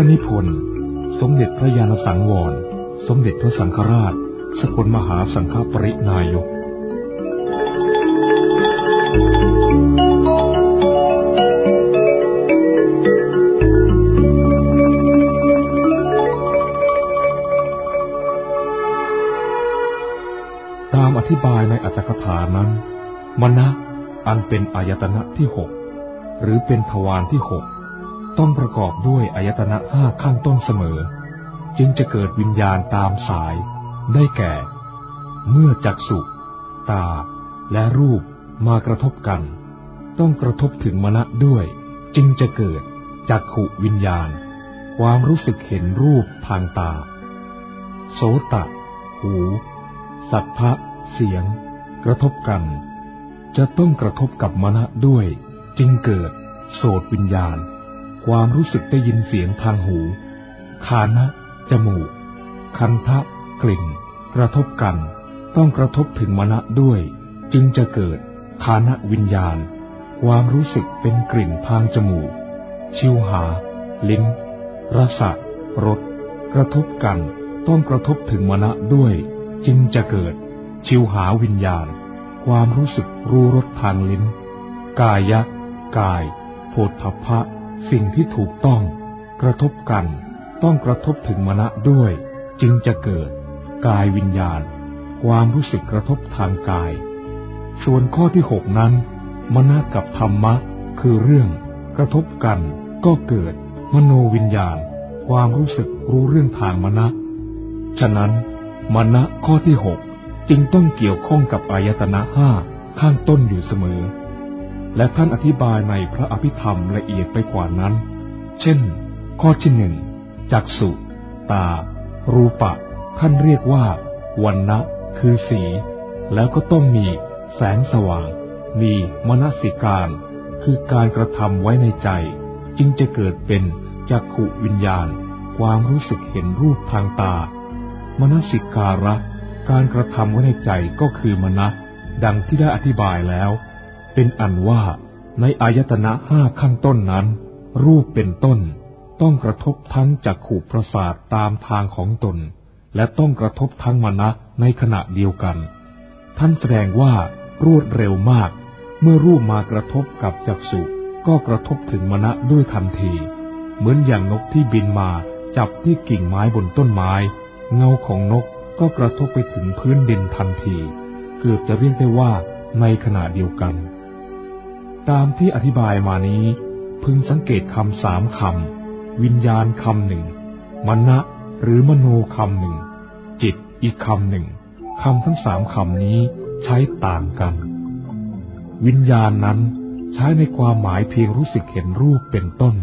ระนิพนธ์ สมเด็จพระยาณสังวร สมเด็จพระสังฆราช สกลมหาสังฆปรินายกตามอธิบายในอัตถกถานั้น มณะอันเป็นอายตนะที่หกหรือเป็นทวารที่หก ต้องประกอบด้วยอายตนะห้าข้างต้นเสมอ จึงจะเกิดวิญญาณตามสาย ได้แก่ เมื่อจักสุตา และรูปมากระทบกัน ต้องกระทบถึงมณะด้วย จึงจะเกิดจักขุวิญญาณ ความรู้สึกเห็นรูปทางตา โสตะ หู สัทธะ เสียง กระทบกัน จะต้องกระทบกับมณะด้วย จึงเกิดโสตวิญญาณ ความรู้สึกได้ยินเสียงทางหูคานะ จมูก คันทะ กลิ่น กระทบกัน ต้องกระทบถึงมณะด้วย จึงจะเกิดคานะวิญญาณ ความรู้สึกเป็นกลิ่นทางจมูก ชิวหา ลิ้น รสะรส กระทบกัน ต้องกระทบถึงมณะด้วย จึงจะเกิด ชิวหาวิญญาณ ความรู้สึกรู้รสทางลิ้น กายะ กายโผฏฐัพพะ สิ่งที่ถูกต้องกระทบกัน ต้องกระทบถึงมณะด้วย จึงจะเกิด กายวิญญาณ ความรู้สึกกระทบทางกาย ส่วนข้อที่หกนั้น มณะกับธรรมะ คือเรื่อง กระทบกัน ก็เกิด มโนวิญญาณ ความรู้สึกรู้เรื่องทางมณะฉะนั้นมณะข้อที่หกจึงต้องเกี่ยวข้องกับอายตนะห้าข้างต้นอยู่เสมอ และท่านอธิบายในพระอภิธรรมละเอียดไปกว่านั้น เช่น ข้อที่หนึ่งจักสุ ตา รูปะ ท่านเรียกว่าวันนะคือสี แล้วก็ต้องมีแสงสว่าง มีมนสิการ คือการกระทำไว้ในใจ จึงจะเกิดเป็นจักขุวิญญาณ ความรู้สึกเห็นรูปทางตามนสิการะ การกระทำไว้ในใจก็คือมนะดังที่ได้อธิบายแล้ว เป็นอันว่าในอายตนะห้าข้างต้นนั้น รูปเป็นต้น ต้องกระทบทั้งจักขู่ประสาทตามทางของตน และต้องกระทบทั้งมณะในขณะเดียวกัน ท่านแสดงว่ารวดเร็วมาก เมื่อรูปมากระทบกับจักษุก็กระทบถึงมณะด้วยทันที เหมือนอย่างนกที่บินมาจับที่กิ่งไม้บนต้นไม้ เงาของนกก็กระทบไปถึงพื้นดินทันที เกือบจะเรียกได้ว่าในขณะเดียวกัน ตามที่อธิบายมานี้ พึงสังเกตคำสามคำ วิญญาณคำหนึ่งมณะหรือมโนคำหนึ่ง จิตอีกคำหนึ่งคำทั้งสามคำนี้ใช้ต่างกัน วิญญาณนั้นใช้ในความหมายเพียงรู้สึกเห็นรูปเป็นต้น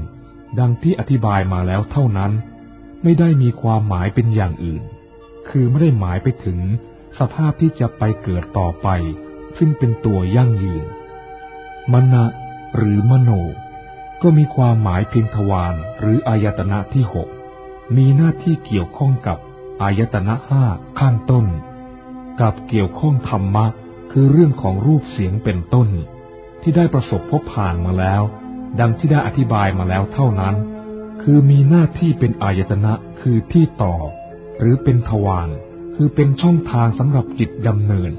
ดังที่อธิบายมาแล้วเท่านั้น ไม่ได้มีความหมายเป็นอย่างอื่น คือไม่ได้หมายไปถึงสภาพที่จะไปเกิดต่อไป ซึ่งเป็นตัวยั่งยืน มณะหรือมโน ก็มีความหมายเพียงทวารหรืออายตนะที่หกมีหน้าที่เกี่ยวข้องกับอายตนะห้าข้างต้น กับเกี่ยวข้องธรรมะ คือเรื่องของรูปเสียงเป็นต้น ที่ได้ประสบพบผ่านมาแล้ว ดังที่ได้อธิบายมาแล้วเท่านั้น คือมีหน้าที่เป็นอายตนะคือที่ต่อ หรือเป็นทวารคือเป็นช่องทางสำหรับจิตดำเนิน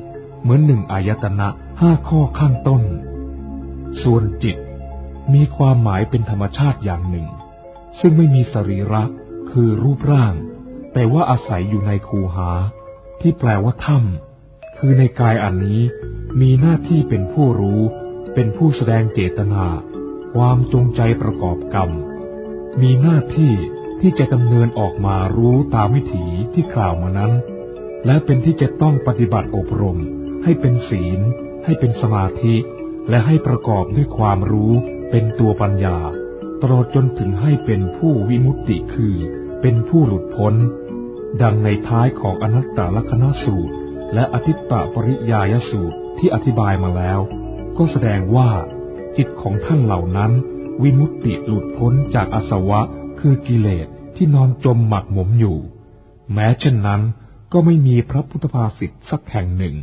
เหมือนหนึ่งอายตนะห้าข้อข้างต้น ส่วนจิต มีความหมายเป็นธรรมชาติอย่างหนึ่ง ซึ่งไม่มีสรีระคือรูปร่าง แต่ว่าอาศัยอยู่ในคูหา ที่แปลว่าถ้ำคือในกายอันนี้มีหน้าที่เป็นผู้รู้ เป็นผู้แสดงเจตนา ความจงใจประกอบกรรม มีหน้าที่ที่จะดำเนินออกมารู้ตามวิถีที่กล่าวมานั้น และเป็นที่จะต้องปฏิบัติอบรม ให้เป็นศีล ให้เป็นสมาธิ และให้ประกอบด้วยความรู้เป็นตัวปัญญา ตลอดจนถึงให้เป็นผู้วิมุตติคือ เป็นผู้หลุดพ้น ดังในท้ายของอนัตตลกนสูตร และอธิตตปริยายสูตรที่อธิบายมาแล้ว ก็แสดงว่า จิตของท่านเหล่านั้น วิมุตติหลุดพ้นจากอาสวะคือกิเลสที่นอนจมหมักหมมอยู่ แม้เช่นนั้นก็ไม่มีพระพุทธภาษิตสักแห่งหนึ่ง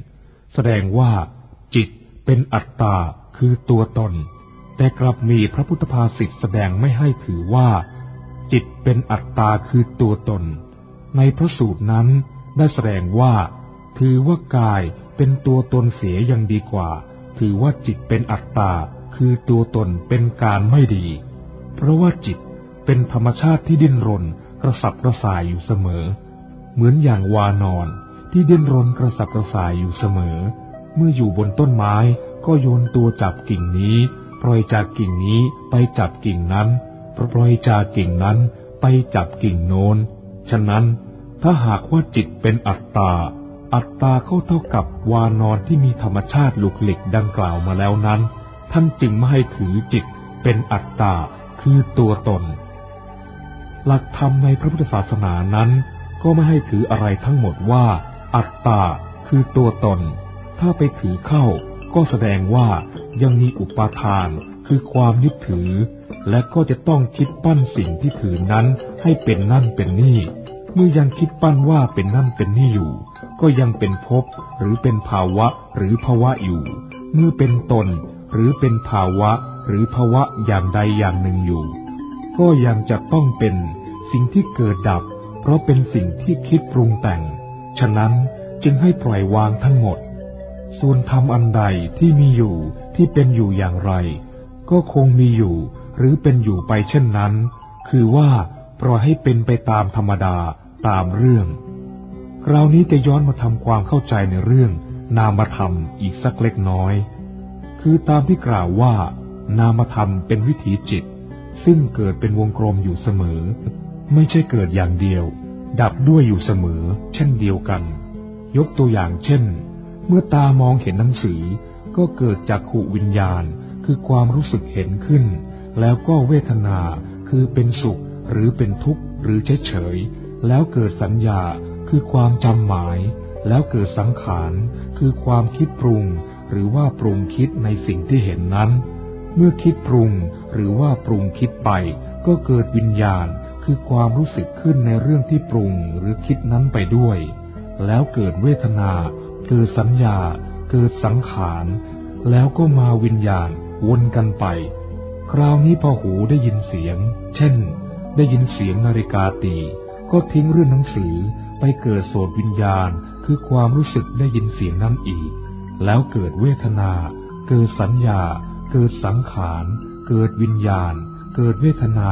แสดงว่าจิต เป็นอัตตาคือตัวตน แต่กลับมีพระพุทธภาษิตแสดงไม่ให้ถือว่า จิตเป็นอัตตาคือตัวตน ในพระสูตรนั้นได้แสดงว่า ถือว่ากายเป็นตัวตนเสียยังดีกว่า ถือว่าจิตเป็นอัตตาคือตัวตนเป็นการไม่ดี เพราะว่าจิตเป็นธรรมชาติที่ดิ้นรนกระสับกระส่ายอยู่เสมอ เหมือนอย่างวานอนที่ดิ้นรนกระสับกระส่ายอยู่เสมอ เมื่ออยู่บนต้นไม้ก็โยนตัวจับกิ่งนี้ ปล่อยจากกิ่งนี้ไปจับกิ่งนั้น ปล่อยจากกิ่งนั้นไปจับกิ่งโน้น ฉะนั้นถ้าหากว่าจิตเป็นอัตตา อัตตาเข้าเท่ากับวานอนที่มีธรรมชาติลุกหลิกดังกล่าวมาแล้วนั้น ท่านจึงไม่ให้ถือจิตเป็นอัตตาคือตัวตน หลักธรรมในพระพุทธศาสนานั้น ก็ไม่ให้ถืออะไรทั้งหมดว่า อัตตาคือตัวตน ถ้าไปถือเข้าก็แสดงว่ายังมีอุปาทานคือความยึดถือ และก็จะต้องคิดปั้นสิ่งที่ถือนั้นให้เป็นนั่นเป็นนี่ เมื่อยังคิดปั้นว่าเป็นนั่นเป็นนี่อยู่ ก็ยังเป็นภพหรือเป็นภาวะหรือภาวะอยู่ เมื่อเป็นตนหรือเป็นภาวะหรือภาวะอย่างใดอย่างหนึ่งอยู่ ก็ยังจะต้องเป็นสิ่งที่เกิดดับ เพราะเป็นสิ่งที่คิดปรุงแต่ง ฉะนั้นจึงให้ปล่อยวางทั้งหมด ส่วนธรรมอันใดที่มีอยู่ที่เป็นอยู่อย่างไร ก็คงมีอยู่หรือเป็นอยู่ไปเช่นนั้น คือว่าปล่อยให้เป็นไปตามธรรมดาตามเรื่อง คราวนี้จะย้อนมาทำความเข้าใจในเรื่อง นามธรรมอีกสักเล็กน้อย คือตามที่กล่าวว่า นามธรรมเป็นวิถีจิต ซึ่งเกิดเป็นวงกลมอยู่เสมอ ไม่ใช่เกิดอย่างเดียว ดับด้วยอยู่เสมอ เช่นเดียวกัน ยกตัวอย่างเช่น เมื่อตามองเห็นหนังสือ ก็เกิดจากขูวิญญาณ คือความรู้สึกเห็นขึ้น แล้วก็เวทนา คือเป็นสุข หรือเป็นทุกข์ หรือเฉยเฉย แล้วเกิดสัญญา คือความจำหมาย แล้วเกิดสังขาร คือความคิดปรุง หรือว่าปรุงคิดในสิ่งที่เห็นนั้น เมื่อคิดปรุง หรือว่าปรุงคิดไป ก็เกิดวิญญาณ คือความรู้สึกขึ้นในเรื่องที่ปรุงหรือคิดนั้นไปด้วย แล้วเกิดเวทนา เกิดสัญญาเกิดสังขาร แล้วก็มาวิญญาณวนกันไป คราวนี้พอหูได้ยินเสียง เช่น ได้ยินเสียงนาฬิกาตี ก็ทิ้งเรื่องหนังสือไปเกิดโสดวิญญาณ คือความรู้สึกได้ยินเสียงนั้นอีก แล้วเกิดเวทนา เกิดสัญญา เกิดสังขาร เกิดวิญญาณ เกิดเวทนา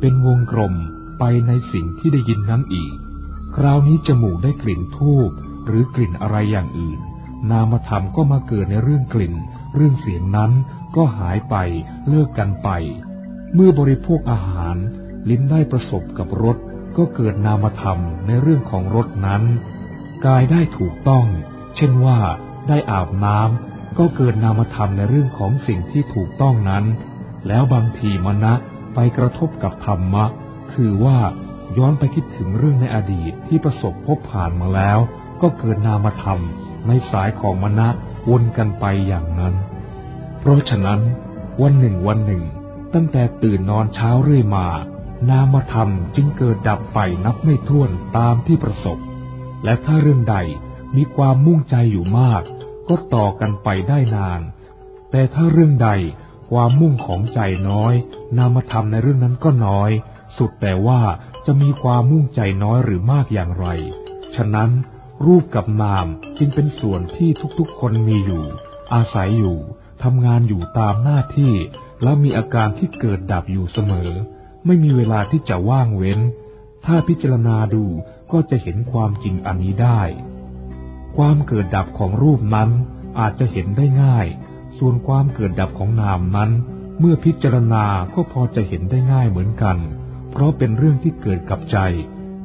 เป็นวงกลมไปในสิ่งที่ได้ยินนั้นอีก คราวนี้จมูกได้กลิ่นทูบ หรือกลิ่นอะไรอย่างอื่น นามธรรมก็มาเกิดในเรื่องกลิ่น เรื่องเสียงนั้นก็หายไปเลิกกันไป เมื่อบริโภคอาหาร ลิ้นได้ประสบกับรสก็เกิดนามธรรมในเรื่องของรสนั้น กายได้ถูกต้อง เช่นว่าได้อาบน้ำก็เกิดนามธรรมในเรื่องของสิ่งที่ถูกต้องนั้น แล้วบางทีมณะไปกระทบกับธรรมะ คือว่าย้อนไปคิดถึงเรื่องในอดีตที่ประสบพบผ่านมาแล้ว ก็เกิดนามธรรมในสายของมณะวนกันไปอย่างนั้น เพราะฉะนั้น วันหนึ่งวันหนึ่ง ตั้งแต่ตื่นนอนเช้าเรื่อยมา นามธรรมจึงเกิดดับไปนับไม่ถ้วนตามที่ประสบ และถ้าเรื่องใดมีความมุ่งใจอยู่มาก ก็ต่อกันไปได้นาน แต่ถ้าเรื่องใดความมุ่งของใจน้อย นามธรรมในเรื่องนั้นก็น้อย สุดแต่ว่าจะมีความมุ่งใจน้อยหรือมากอย่างไร ฉะนั้น รูปกับนามจึงเป็นส่วนที่ทุกๆคนมีอยู่ อาศัยอยู่ทำงานอยู่ตามหน้าที่ แล้วมีอาการที่เกิดดับอยู่เสมอ ไม่มีเวลาที่จะว่างเว้น ถ้าพิจารณาดูก็จะเห็นความจริงอันนี้ได้ ความเกิดดับของรูปนั้นอาจจะเห็นได้ง่าย ส่วนความเกิดดับของนามนั้น เมื่อพิจารณาก็พอจะเห็นได้ง่ายเหมือนกัน เพราะเป็นเรื่องที่เกิดกับใจ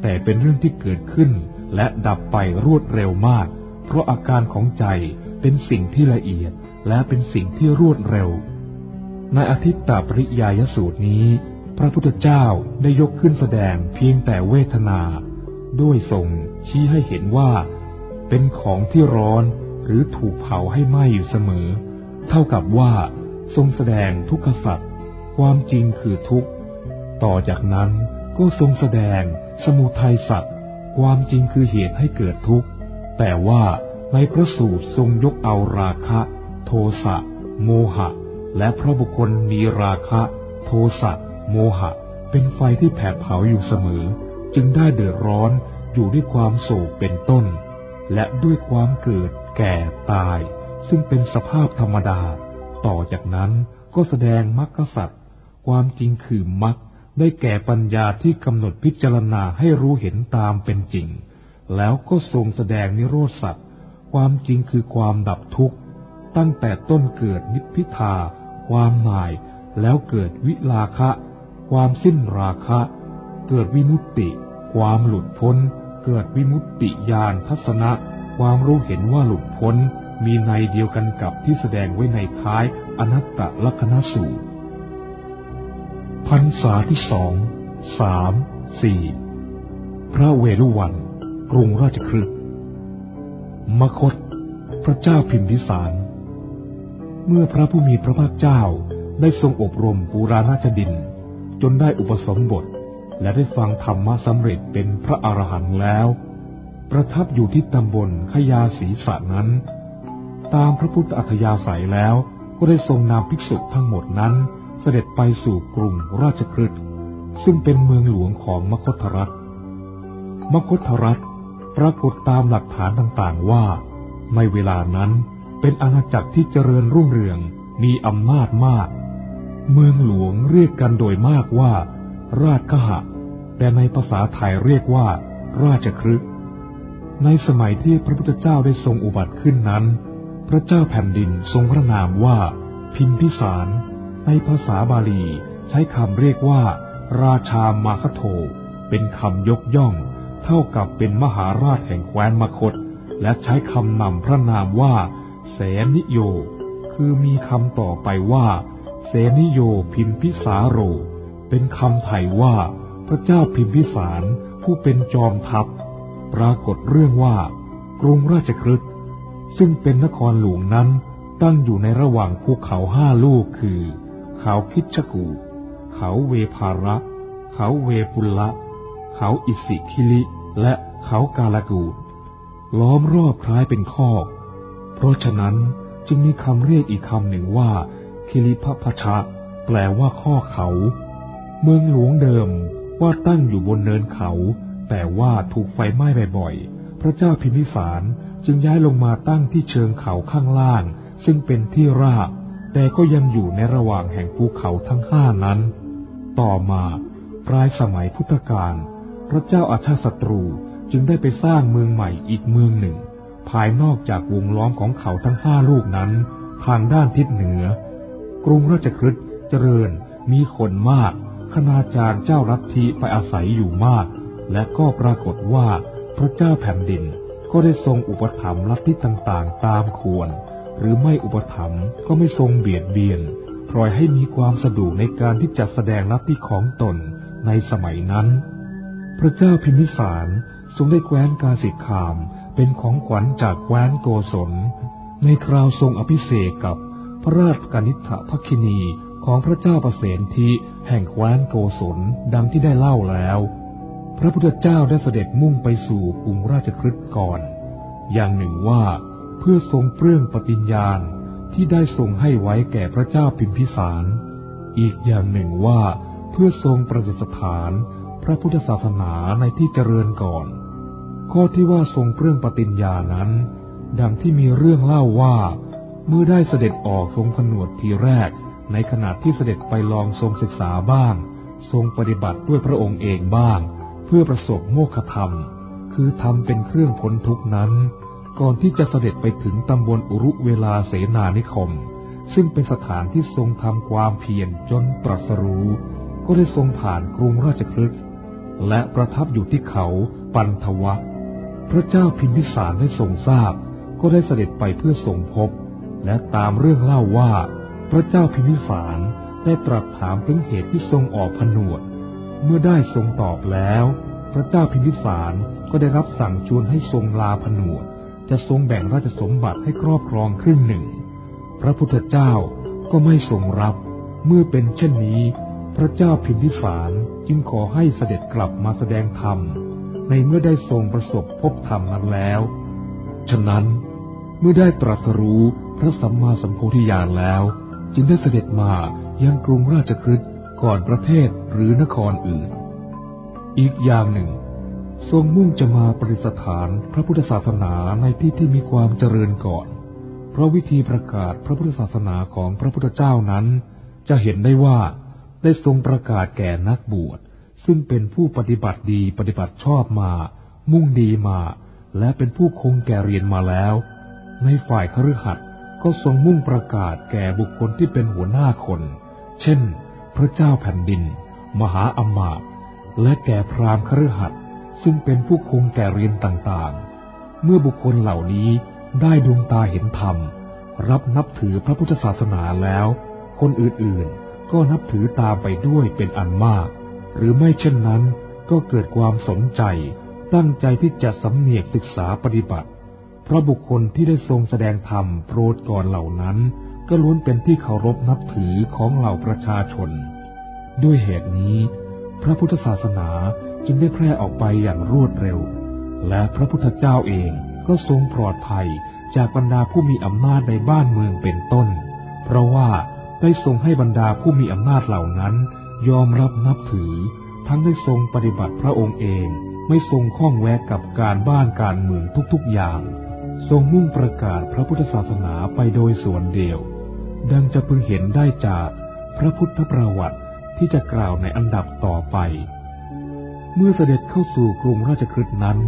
แต่เป็นเรื่องที่เกิดขึ้น และดับไปรวดเร็วมาก เพราะอาการของใจเป็นสิ่งที่ละเอียดและเป็นสิ่งที่รวดเร็ว ในอธิตตปริยายสูตรนี้ พระพุทธเจ้าได้ยกขึ้นแสดงเพียงแต่เวทนา ด้วยทรงชี้ให้เห็นว่า เป็นของที่ร้อนหรือถูกเผาให้ไหม้อยู่เสมอ เท่ากับว่า ทรงแสดงทุกขสัตว์ความจริงคือทุกข์ ต่อจากนั้นก็ทรงแสดงสมุทัยสัตว์ ความจริงคือเหตุให้เกิดทุกข์ แต่ว่าในพระสูตรทรงยกเอาราคะ โทสะ โมหะ และพระบุคคลมีราคะ โทสะ โมหะ เป็นไฟที่แผดเผาอยู่เสมอ จึงได้เดือดร้อนอยู่ด้วยความโศกเป็นต้น และด้วยความเกิดแก่ตาย ซึ่งเป็นสภาพธรรมดา ต่อจากนั้นก็แสดงมรรคสัตว์ความจริงคือมรรค ได้แก่ปัญญาที่กำหนดพิจารณาให้รู้เห็นตามเป็นจริง แล้วก็ทรงแสดงนิโรธสัตว์ความจริงคือความดับทุกข์ ตั้งแต่ต้นเกิดนิพพิทา ความหน่าย แล้วเกิดวิลาคะ ความสิ้นราคะ เกิดวิมุตติ ความหลุดพ้น เกิดวิมุตติญาณทัศนะ ความรู้เห็นว่าหลุดพ้น มีในเดียวกันกับที่แสดงไว้ในท้ายอนัตตลกษณสูตร พรรษาที่สอง สาม สี่ พระเวรุวัน กรุงราชคฤห์มคต พระเจ้าพิมพิสาร เมื่อพระผู้มีพระภาคเจ้าได้ทรงอบรมปูราณาชดิน จนได้อุปสมบท และได้ฟังธรรมะสำเร็จเป็นพระอรหันต์แล้ว ประทับอยู่ที่ตำบลขยาศีสะนั้น ตามพระพุทธอัธยาศัยแล้วก็ได้ทรงนำภิกษุทั้งหมดนั้น สด็จไปสู่กรุงราชคฤห์ซึ่งเป็นเมืองหลวงของมคธรัฐ มคธรัฐปรากฏตามหลักฐานต่างๆว่า ในเวลานั้นเป็นอาณาจักรที่เจริญรุ่งเรืองมีอำนาจมาก เมืองหลวงเรียกกันโดยมากว่า ราชคหะ แต่ในภาษาไทยเรียกว่า ราชครึกในสมัยที่พระพุทธเจ้าได้ทรงอุบัติขึ้นนั้น พระเจ้าแผ่นดินทรงพระนามว่าพิมพิสาร ในภาษาบาลีใช้คำเรียกว่า ราชามาคโท เป็นคำยกย่อง เท่ากับเป็นมหาราชแห่งแคว้นมคต และใช้คำนำพระนามว่า เสนิโย คือมีคำต่อไปว่า เสนิโยพิมพิสาโร เป็นคำไทยว่า พระเจ้าพิมพิสารผู้เป็นจอมทัพ ปรากฏเรื่องว่า กรุงราชคฤห์ซึ่งเป็นนครหลวงนั้นตั้งอยู่ในระหว่างภูเขาห้าลูกคือ เขาคิดชกู เขาเวภาระ เขาเวปุละ เขาอิสิคิลิ และเขากาลกูดล้อมรอบคล้ายเป็นข้อ เพราะฉะนั้นจึงมีคำเรียกอีกคำหนึ่งว่า คิริพพชะ แปลว่าข้อเขา เมืองหลวงเดิมว่าตั้งอยู่บนเนินเขา แต่ว่าถูกไฟไหม้บ่อยๆ พระเจ้าพิมพิสารจึงย้ายลงมาตั้งที่เชิงเขาข้างล่าง ซึ่งเป็นที่ราบ แต่ก็ยังอยู่ในระหว่างแห่งภูเขาทั้งห้านั้น ต่อมาปลายสมัยพุทธกาลพระเจ้าอาชาศัตรูจึงได้ไปสร้างเมืองใหม่อีกเมืองหนึ่ง ภายนอกจากวงล้อมของเขาทั้งห้าลูกนั้น ทางด้านทิศเหนือ กรุงราชคฤห์เจริญมีคนมาก คณาจารย์เจ้ารัทีไปอาศัยอยู่มาก และก็ปรากฏว่าพระเจ้าแผ่นดินก็ได้ทรงอุปถัมภ์ลัทธิต่างๆ ตามควร หรือไม่อุปถัมภ์ก็ไม่ทรงเบียดเบียน ปล่อยให้มีความสะดวกในการที่จะแสดงลัทธิของตนในสมัยนั้น พระเจ้าพิมพิสารทรงได้แคว้นกาสิกามเป็นของขวัญจากแคว้นโกศล ในคราวทรงอภิเษกกับพระราชกนิษฐพักินีของพระเจ้าประเสนทีแห่งแคว้นโกศลดังที่ได้เล่าแล้ว พระพุทธเจ้าได้เสด็จมุ่งไปสู่กรุงราชคฤห์ก่อน อย่างหนึ่งว่า เพื่อทรงเปลื้องปฏิญญาณที่ได้ทรงให้ไว้แก่พระเจ้าพิมพิสาร อีกอย่างหนึ่งว่าเพื่อทรงประดิษฐานพระพุทธศาสนาในที่เจริญก่อน ข้อที่ว่าทรงเปลื้องปฏิญญานั้น ดังที่มีเรื่องเล่าว่า เมื่อได้เสด็จออกทรงผนวดทีแรก ในขณะที่เสด็จไปลองทรงศึกษาบ้าง ทรงปฏิบัติด้วยพระองค์เองบ้าง เพื่อประสบโมฆะธรรม คือทำเป็นเครื่องพ้นทุกนั้น ก่อนที่จะเสด็จไปถึงตำบลอุรุเวลาเสนานิคม ซึ่งเป็นสถานที่ทรงทำความเพียรจนตรัสรู้ ก็ได้ทรงผ่านกรุงราชคฤห์และประทับอยู่ที่เขาปันทวะพระเจ้าพิมพิสารได้ทรงทราบ ก็ได้เสด็จไปเพื่อทรงพบ และตามเรื่องเล่าว่า พระเจ้าพิมพิสารได้ตรัสถามถึงเหตุที่ทรงออกผนวด เมื่อได้ทรงตอบแล้ว พระเจ้าพิมพิสารก็ได้รับสั่งชวนให้ทรงลาผนวด จะทรงแบ่งราชสมบัติให้ครอบครองครึ่งหนึ่ง พระพุทธเจ้าก็ไม่ทรงรับ เมื่อเป็นเช่นนี้ พระเจ้าพิมพิสารจึงขอให้เสด็จกลับมาแสดงธรรม ในเมื่อได้ทรงประสบพบธรรมนั้นแล้ว ฉะนั้นเมื่อได้ตรัสรู้พระสัมมาสัมโพธิญาณแล้ว จึงได้เสด็จมายังกรุงราชคฤห์ก่อนประเทศหรือนครอื่น อีกอย่างหนึ่ง ทรงมุ่งจะมาประดิษฐานพระพุทธศาสนาในที่ที่มีความเจริญก่อน เพราะวิธีประกาศพระพุทธศาสนาของพระพุทธเจ้านั้น จะเห็นได้ว่าได้ทรงประกาศแก่นักบวช ซึ่งเป็นผู้ปฏิบัติดีปฏิบัติชอบมา มุ่งดีมา และเป็นผู้คงแก่เรียนมาแล้ว ในฝ่ายคฤหัสถ์ก็ทรงมุ่งประกาศแก่บุคคลที่เป็นหัวหน้าคน เช่น พระเจ้าแผ่นดิน มหาอมาตย์และแก่พราหมณ์คฤหัสถ์ ซึ่งเป็นผู้คงแก่เรียนต่างๆ เมื่อบุคคลเหล่านี้ได้ดวงตาเห็นธรรม รับนับถือพระพุทธศาสนาแล้ว คนอื่นๆ ก็นับถือตามไปด้วยเป็นอันมาก หรือไม่เช่นนั้นก็เกิดความสนใจ ตั้งใจที่จะสำเนียกศึกษาปฏิบัติ เพราะบุคคลที่ได้ทรงแสดงธรรมโปรดก่อนเหล่านั้น ก็ล้วนเป็นที่เคารพนับถือของเหล่าประชาชน ด้วยเหตุนี้ พระพุทธศาสนา จึงได้แพร่ออกไปอย่างรวดเร็ว และพระพุทธเจ้าเองก็ทรงปลอดภัยจากบรรดาผู้มีอำนาจในบ้านเมืองเป็นต้น เพราะว่าได้ทรงให้บรรดาผู้มีอำนาจเหล่านั้น ยอมรับนับถือ ทั้งได้ทรงปฏิบัติพระองค์เอง ไม่ทรงข้องแวะกับการบ้านการเมืองทุกๆอย่าง ทรงมุ่งประกาศพระพุทธศาสนาไปโดยส่วนเดียว ดังจะพึงเห็นได้จากพระพุทธประวัติที่จะกล่าวในอันดับต่อไป เมื่อเสด็จเข้าสู่กรุงราชคฤห์นั้น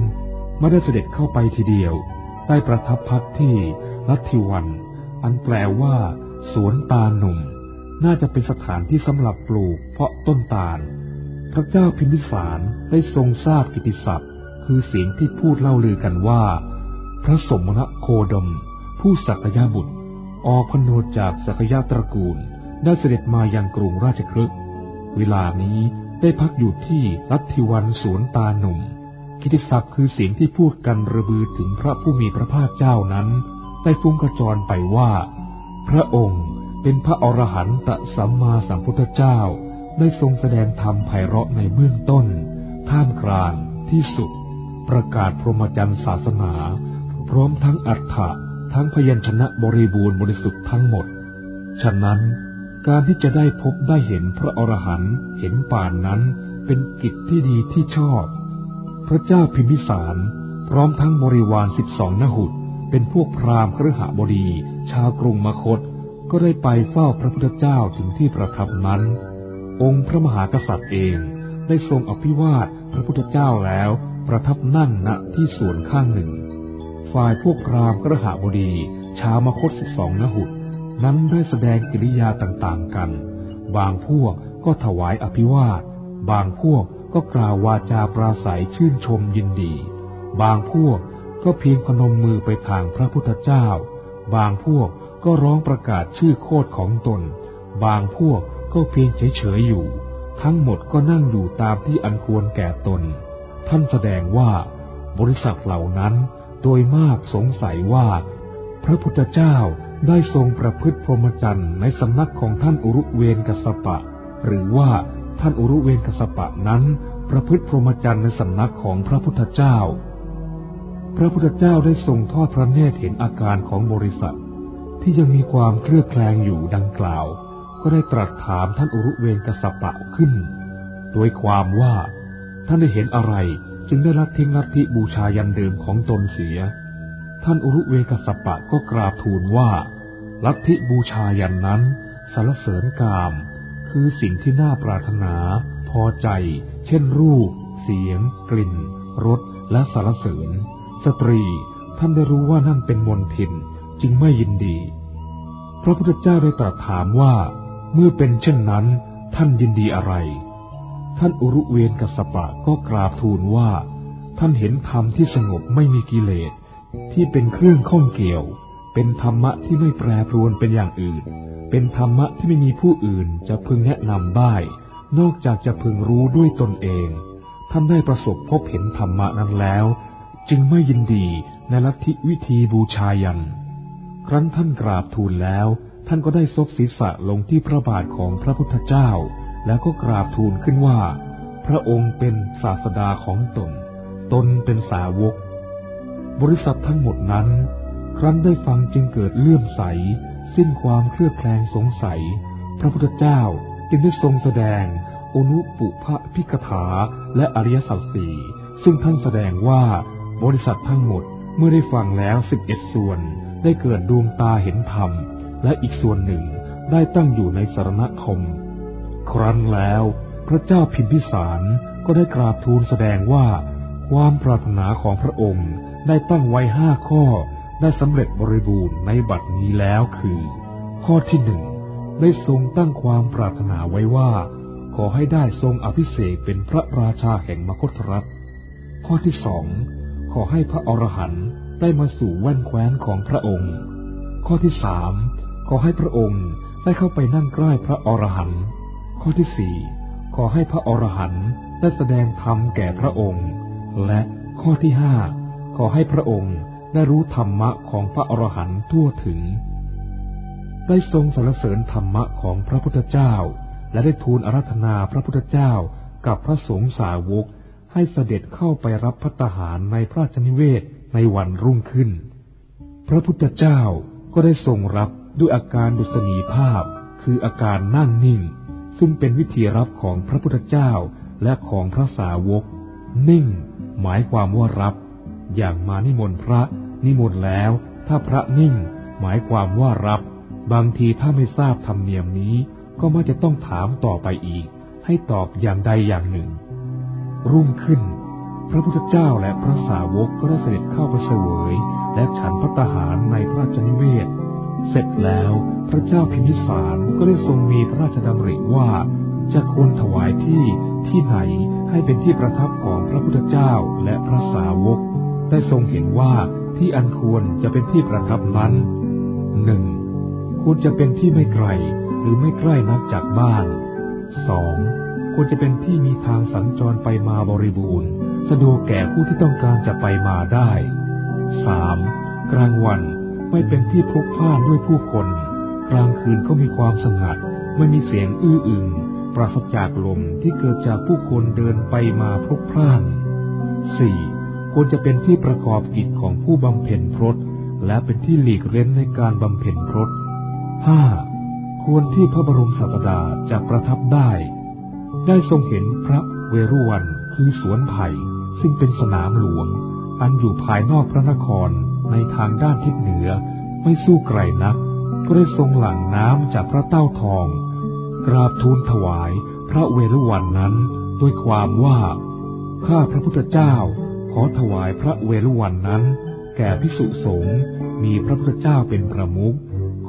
ไม่ได้เสด็จเข้าไปทีเดียว ได้ประทับพักที่ลัทธิวัน อันแปลว่า สวนตาหนุ่ม น่าจะเป็นสถานที่สำหรับปลูกเพาะต้นตาล พระเจ้าพิมพิสารได้ทรงทราบกิติศัพท์ คือเสียงที่พูดเล่าลือกันว่า พระสมณโคดม ผู้สักยาบุตร ออกพนวดจากสักยาตระกูล ได้เสด็จมายังกรุงราชคฤห์เวลานี้ ได้พักอยู่ที่ลัตทิวันสวนตาหนุ่มกิติศัพท์คือเสียงที่พูดกันระบือถึงพระผู้มีพระภาคเจ้านั้นได้ฟุ้งกระจรไปว่า พระองค์เป็นพระอรหันตสัมมาสัมพุทธเจ้า ได้ทรงแสดงธรรมไพเราะในเบื้องต้น ท่ามกลางที่สุด ประกาศพรหมจรรย์ศาสนา พร้อมทั้งอัฏฐะทั้งพยัญชนะบริบูรณ์บริสุทธิ์ทั้งหมด ฉะนั้น การที่จะได้พบได้เห็นพระอรหันต์เห็นป่านนั้น เป็นกิจที่ดีที่ชอบ พระเจ้าพิมพิสาร พร้อมทั้งบริวารสิบสองนหุตเป็นพวกพราหมณ์ครหบดี ชาวกรุงมคต ก็ได้ไปเฝ้าพระพุทธเจ้าถึงที่ประทับนั้น องค์พระมหากษัตริย์เองได้ทรงอภิวาทพระพุทธเจ้าแล้ว ประทับนั่งณที่ส่วนข้างหนึ่ง ฝ่ายพวกพราหมณ์ครหบดี ชาวมคตสิบสองนหุต นั้นได้แสดงกิริยาต่างๆกัน บางพวกก็ถวายอภิวาท บางพวกก็กล่าววาจาปราศัยชื่นชมยินดี บางพวกก็เพียงพนมมือไปทางพระพุทธเจ้า บางพวกก็ร้องประกาศชื่อโคดของตน บางพวกก็เพียงเฉยๆอยู่ ทั้งหมดก็นั่งอยู่ตามที่อันควรแก่ตน ท่านแสดงว่า บริษัทเหล่านั้นโดยมากสงสัยว่า พระพุทธเจ้า ได้ทรงประพฤติพรหมจรรย์ในสำนักของท่านอุรุเวนกสปะ หรือว่าท่านอุรุเวนกสปะนั้น ประพฤติพรหมจรรย์ในสำนักของพระพุทธเจ้า พระพุทธเจ้าได้ทรงทอดพระเนตรเห็นอาการของบริษัท ที่ยังมีความเครือบแคลงอยู่ดังกล่าว ก็ได้ตรัสถามท่านอุรุเวนกสปะขึ้น โดยความว่าท่านได้เห็นอะไรจึงได้ละทิ้งลัทธิบูชายันเดิมของตนเสีย ท่านอุรุเวกสปะก็กราบทูลว่า ลัทธิบูชายันนั้นสารเสริญกาม คือสิ่งที่น่าปรารถนา พอใจ เช่นรูป เสียง กลิ่นรสและสารเสริญ สตรีท่านได้รู้ว่านั่นเป็นมนทินจึงไม่ยินดี พระพุทธเจ้าได้ตรัสถามว่า เมื่อเป็นเช่นนั้น ท่านยินดีอะไร ท่านอุรุเวนกัสปะก็กราบทูลว่า ท่านเห็นธรรมที่สงบไม่มีกิเลส ที่เป็นเครื่องข้องเกี่ยว เป็นธรรมะที่ไม่แปรปรวนเป็นอย่างอื่น เป็นธรรมะที่ไม่มีผู้อื่นจะพึงแนะนำได้นอกจากจะพึงรู้ด้วยตนเอง ท่านได้ประสบพบเห็นธรรมะนั้นแล้ว จึงไม่ยินดีในลัทธิวิธีบูชายัน ครั้นท่านกราบทูลแล้ว ท่านก็ได้ซบศีรษะลงที่พระบาทของพระพุทธเจ้า แล้วก็กราบทูลขึ้นว่า พระองค์เป็นศาสดาของตน ตนเป็นสาวก บริษัททั้งหมดนั้น ครั้นได้ฟังจึงเกิดเลื่อมใส สิ้นความเครือบแคลงสงสัย พระพุทธเจ้าจึงได้ทรงแสดงอนุปุพะพิกถาและอริยสัจสี่ซึ่งท่านแสดงว่าบริษัททั้งหมดเมื่อได้ฟังแล้วสิบเอ็ดส่วน ได้เกิดดวงตาเห็นธรรม และอีกส่วนหนึ่งได้ตั้งอยู่ในสารณคม ครั้นแล้วพระเจ้าพิมพิสารก็ได้กราบทูลแสดงว่า ความปรารถนาของพระองค์ ได้ตั้งไว้ห้าข้อได้สำเร็จบริบูรณ์ในบัดนี้แล้วคือ ข้อที่หนึ่งได้ทรงตั้งความปรารถนาไว้ว่า ขอให้ได้ทรงอภิเษกเป็นพระราชาแห่งมคธรัฐ ข้อที่สองขอให้พระอรหันต์ได้มาสู่แว่นแคว้นของพระองค์ ข้อที่สามขอให้พระองค์ได้เข้าไปนั่งใกล้พระอรหันต์ข้อที่สี่ขอให้พระอรหันต์ได้แสดงธรรมแก่พระองค์ และข้อที่ห้า ขอให้พระองค์ได้รู้ธรรมะของพระอรหันต์ทั่วถึง ได้ทรงสรรเสริญธรรมะของพระพุทธเจ้า และได้ทูลอารัธนาพระพุทธเจ้ากับพระสงฆ์สาวกให้เสด็จเข้าไปรับพัตหารในพระราชนิเวศในวันรุ่งขึ้น พระพุทธเจ้าก็ได้ทรงรับด้วยอาการดุษณีภาพ คืออาการนั่งนิ่ง ซึ่งเป็นวิธีรับของพระพุทธเจ้าและของพระสาวก นิ่ง หมายความว่ารับ อย่างมานิมนต์พระ นิมนต์แล้ว ถ้าพระนิ่ง หมายความว่ารับ บางทีถ้าไม่ทราบธรรมเนียมนี้ ก็ไม่จะต้องถามต่อไปอีก ให้ตอบอย่างใดอย่างหนึ่ง รุ่งขึ้น พระพุทธเจ้าและพระสาวกก็ได้เสด็จเข้าไปเสวย และฉันพัตหารในพระราชนิเวศ เสร็จแล้วพระเจ้าพิมพิสารก็ได้ทรงมีพระราชดำริว่าจะควรถวายที่ที่ไหนให้เป็นที่ประทับของพระพุทธเจ้าและพระสาวก ได้ทรงเห็นว่าที่อันควรจะเป็นที่ประทับนั้นหนึ่งควรจะเป็นที่ไม่ไกลหรือไม่ใกล้นักจากบ้านสองควรจะเป็นที่มีทางสัญจรไปมาบริบูรณ์สะดวกแก่ผู้ที่ต้องการจะไปมาได้สามกลางวันไม่เป็นที่พลุกพล่านด้วยผู้คน กลางคืนก็มีความสงัด ไม่มีเสียงอื้ออึงปราศจากลมที่เกิดจากผู้คนเดินไปมาพลุกพล่าน 4. ควรจะเป็นที่ประกอบกิจของผู้บำเพ็ญพรตและเป็นที่หลีกเล้นในการบำเพ็ญพรต 5. ควรที่พระบรมศาสดาจะประทับได้ ได้ทรงเห็นพระเวรุวันคือสวนไผ่ซึ่งเป็นสนามหลวง อันอยู่ภายนอกพระนครในทางด้านทิศเหนือไม่สู้ไกลนัก ก็ได้ทรงหลั่งน้ำจากพระเต้าทอง กราบทูลถวายพระเวรุวันนั้นด้วยความว่า ข้าพระพุทธเจ้า อถวายพระเวรุวันนั้น แก่พิสุสงฆ์มีพระพุทธเจ้าเป็นประมุข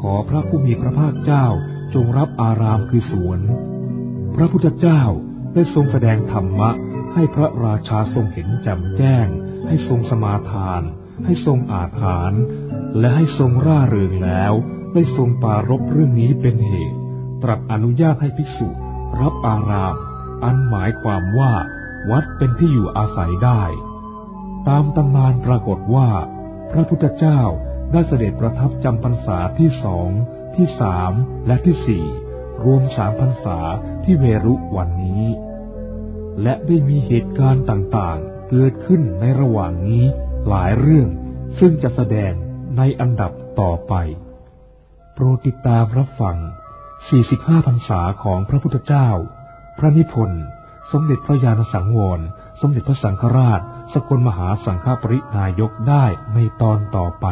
ขอพระผู้มีพระภาคเจ้าจงรับอารามคือสวน พระพุทธเจ้าได้ทรงแสดงธรรมะ ให้พระราชาทรงเห็นจำแจ้ง ให้ทรงสมาทาน ให้ทรงอาถาน และให้ทรงร่าเริงแล้วได้ทรงปารบเรื่องนี้เป็นเหตุ ตรัสอนุญาตให้ภิกษุรับอาราม อันหมายความว่า วัดเป็นที่อยู่อาศัยได้ ตามตำนานปรากฏว่า พระพุทธเจ้าได้เสด็จประทับจำพรรษาที่สอง ที่สามและที่สี่รวมสามพรรษาที่เวรุวันนี้ และได้มีเหตุการณ์ต่างๆ เกิดขึ้นในระหว่างนี้หลายเรื่องซึ่งจะแสดงในอันดับต่อไป โปรดติดตามรับฟัง 45 พรรษาของพระพุทธเจ้า พระนิพนธ์ สมเด็จพระญาณสังวร สมเด็จพระสังฆราช สกลมหาสังฆปรินายกได้ในตอนต่อไป